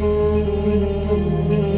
Müzik